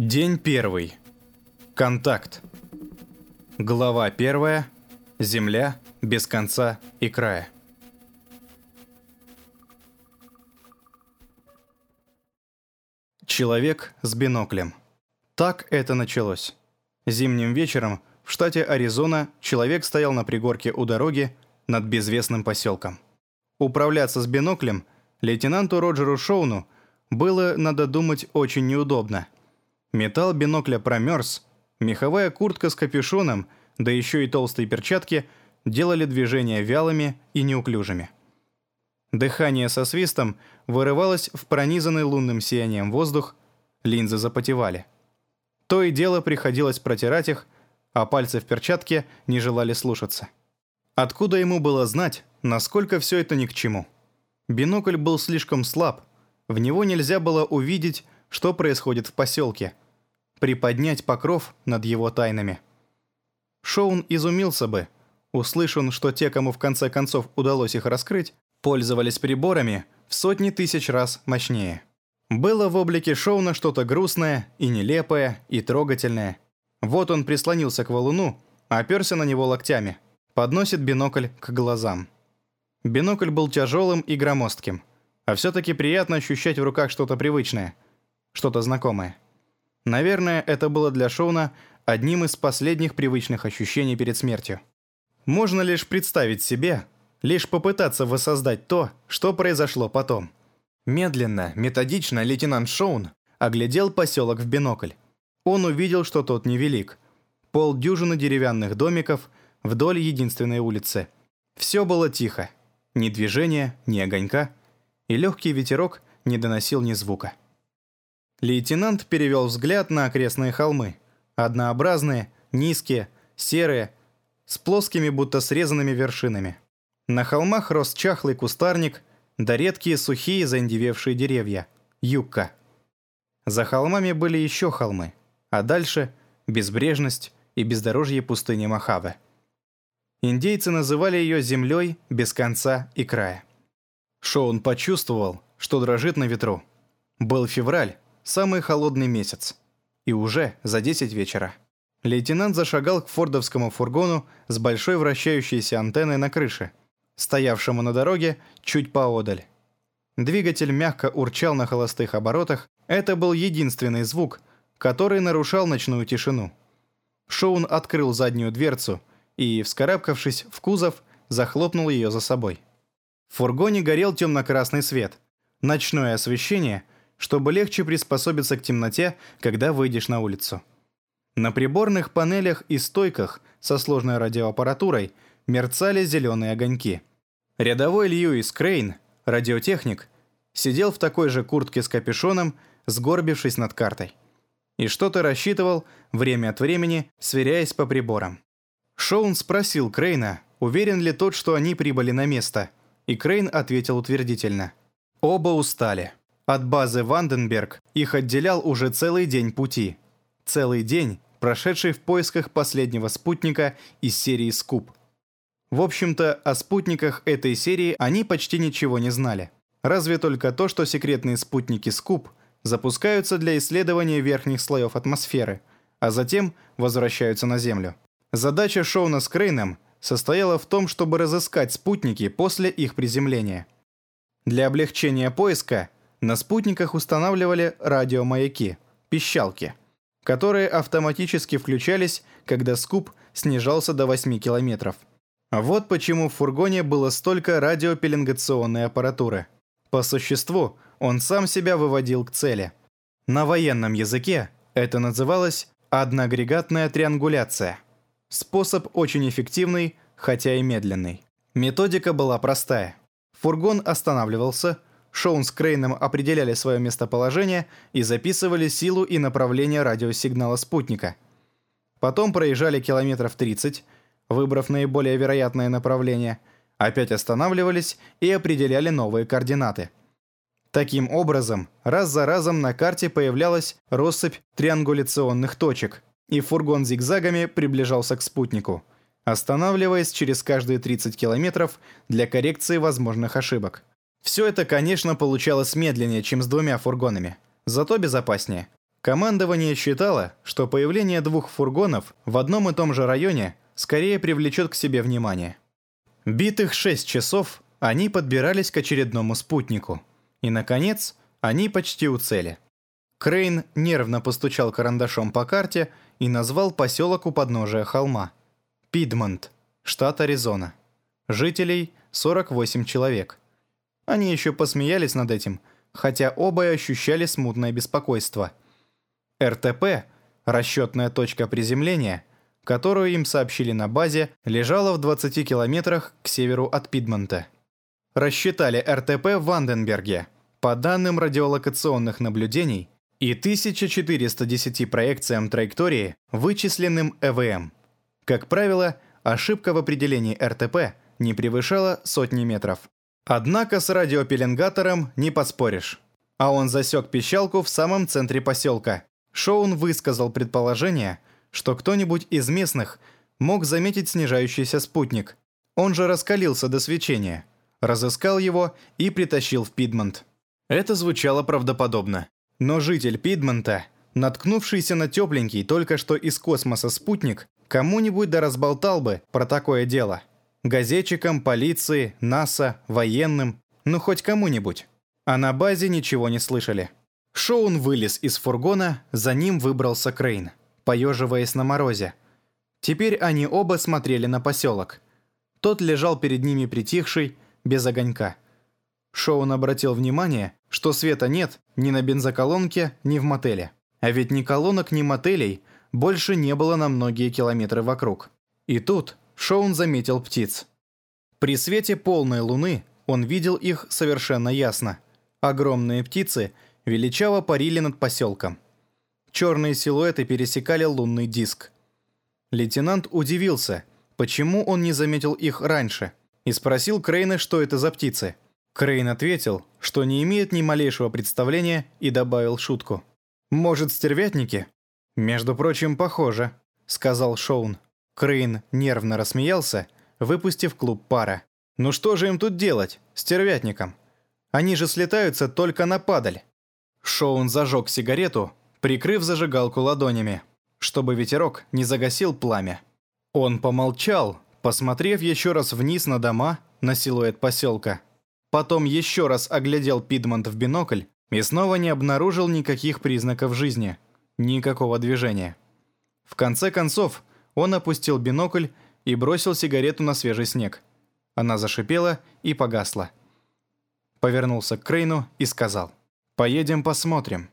День первый. Контакт. Глава первая. Земля без конца и края. Человек с биноклем. Так это началось. Зимним вечером в штате Аризона человек стоял на пригорке у дороги над безвестным поселком. Управляться с биноклем лейтенанту Роджеру Шоуну было, надо думать, очень неудобно. Металл бинокля промерз, меховая куртка с капюшоном, да еще и толстые перчатки делали движения вялыми и неуклюжими. Дыхание со свистом вырывалось в пронизанный лунным сиянием воздух, линзы запотевали. То и дело приходилось протирать их, а пальцы в перчатке не желали слушаться. Откуда ему было знать, насколько все это ни к чему? Бинокль был слишком слаб, в него нельзя было увидеть, что происходит в поселке, приподнять покров над его тайнами. Шоун изумился бы, услышан, что те, кому в конце концов удалось их раскрыть, пользовались приборами в сотни тысяч раз мощнее. Было в облике Шоуна что-то грустное и нелепое, и трогательное. Вот он прислонился к валуну, оперся на него локтями, подносит бинокль к глазам. Бинокль был тяжелым и громоздким, а все-таки приятно ощущать в руках что-то привычное, что-то знакомое. Наверное, это было для Шоуна одним из последних привычных ощущений перед смертью. Можно лишь представить себе, лишь попытаться воссоздать то, что произошло потом. Медленно, методично лейтенант Шоун оглядел поселок в бинокль. Он увидел, что тот невелик. Полдюжины деревянных домиков вдоль единственной улицы. Все было тихо. Ни движения, ни огонька. И легкий ветерок не доносил ни звука. Лейтенант перевел взгляд на окрестные холмы. Однообразные, низкие, серые, с плоскими, будто срезанными вершинами. На холмах рос чахлый кустарник, да редкие сухие заиндевевшие деревья – юкка. За холмами были еще холмы, а дальше – безбрежность и бездорожье пустыни Мохаве. Индейцы называли ее землей без конца и края. Шоун почувствовал, что дрожит на ветру. Был февраль, самый холодный месяц. И уже за 10 вечера. Лейтенант зашагал к фордовскому фургону с большой вращающейся антенной на крыше, стоявшему на дороге чуть поодаль. Двигатель мягко урчал на холостых оборотах, это был единственный звук, который нарушал ночную тишину. Шоун открыл заднюю дверцу и, вскарабкавшись в кузов, захлопнул ее за собой. В фургоне горел темно-красный свет. Ночное освещение – чтобы легче приспособиться к темноте, когда выйдешь на улицу. На приборных панелях и стойках со сложной радиоаппаратурой мерцали зеленые огоньки. Рядовой Льюис Крейн, радиотехник, сидел в такой же куртке с капюшоном, сгорбившись над картой. И что-то рассчитывал, время от времени, сверяясь по приборам. Шоун спросил Крейна, уверен ли тот, что они прибыли на место, и Крейн ответил утвердительно. Оба устали. От базы Ванденберг их отделял уже целый день пути. Целый день, прошедший в поисках последнего спутника из серии «Скуп». В общем-то, о спутниках этой серии они почти ничего не знали. Разве только то, что секретные спутники «Скуп» запускаются для исследования верхних слоев атмосферы, а затем возвращаются на Землю. Задача Шоуна с Крейном состояла в том, чтобы разыскать спутники после их приземления. Для облегчения поиска – на спутниках устанавливали радиомаяки, пищалки, которые автоматически включались, когда скуп снижался до 8 километров. Вот почему в фургоне было столько радиопеленгационной аппаратуры. По существу, он сам себя выводил к цели. На военном языке это называлось одноагрегатная триангуляция. Способ очень эффективный, хотя и медленный. Методика была простая. Фургон останавливался – Шоун с Крейном определяли свое местоположение и записывали силу и направление радиосигнала спутника. Потом проезжали километров 30, выбрав наиболее вероятное направление, опять останавливались и определяли новые координаты. Таким образом, раз за разом на карте появлялась россыпь триангуляционных точек, и фургон зигзагами приближался к спутнику, останавливаясь через каждые 30 километров для коррекции возможных ошибок. Все это, конечно, получалось медленнее, чем с двумя фургонами, зато безопаснее. Командование считало, что появление двух фургонов в одном и том же районе скорее привлечет к себе внимание. Битых шесть часов они подбирались к очередному спутнику. И, наконец, они почти у цели. Крейн нервно постучал карандашом по карте и назвал поселок у подножия холма. Пидмонт, штат Аризона. Жителей 48 человек. Они еще посмеялись над этим, хотя оба ощущали смутное беспокойство. РТП, расчетная точка приземления, которую им сообщили на базе, лежала в 20 километрах к северу от Пидмонта. Рассчитали РТП в Ванденберге по данным радиолокационных наблюдений и 1410 проекциям траектории, вычисленным ЭВМ. Как правило, ошибка в определении РТП не превышала сотни метров. Однако с радиопеленгатором не поспоришь. А он засек пищалку в самом центре поселка. Шоун высказал предположение – что кто-нибудь из местных мог заметить снижающийся спутник. Он же раскалился до свечения, разыскал его и притащил в Пидмонт. Это звучало правдоподобно. Но житель Пидмонта, наткнувшийся на тепленький только что из космоса спутник, кому-нибудь да разболтал бы про такое дело. Газетчикам, полиции, НАСА, военным, ну хоть кому-нибудь. А на базе ничего не слышали. Шоун вылез из фургона, за ним выбрался Крейн поеживаясь на морозе. Теперь они оба смотрели на поселок. Тот лежал перед ними притихший, без огонька. Шоун обратил внимание, что света нет ни на бензоколонке, ни в мотеле. А ведь ни колонок, ни мотелей больше не было на многие километры вокруг. И тут Шоун заметил птиц. При свете полной луны он видел их совершенно ясно. Огромные птицы величаво парили над поселком. Черные силуэты пересекали лунный диск. Лейтенант удивился, почему он не заметил их раньше, и спросил Крейна, что это за птицы. Крейн ответил, что не имеет ни малейшего представления, и добавил шутку. «Может, стервятники?» «Между прочим, похоже», — сказал Шоун. Крейн нервно рассмеялся, выпустив клуб пара. «Ну что же им тут делать, стервятникам? Они же слетаются только на падаль». Шоун зажег сигарету, прикрыв зажигалку ладонями, чтобы ветерок не загасил пламя. Он помолчал, посмотрев еще раз вниз на дома, на силуэт поселка. Потом еще раз оглядел Пидмонт в бинокль и снова не обнаружил никаких признаков жизни, никакого движения. В конце концов, он опустил бинокль и бросил сигарету на свежий снег. Она зашипела и погасла. Повернулся к Крейну и сказал, «Поедем посмотрим».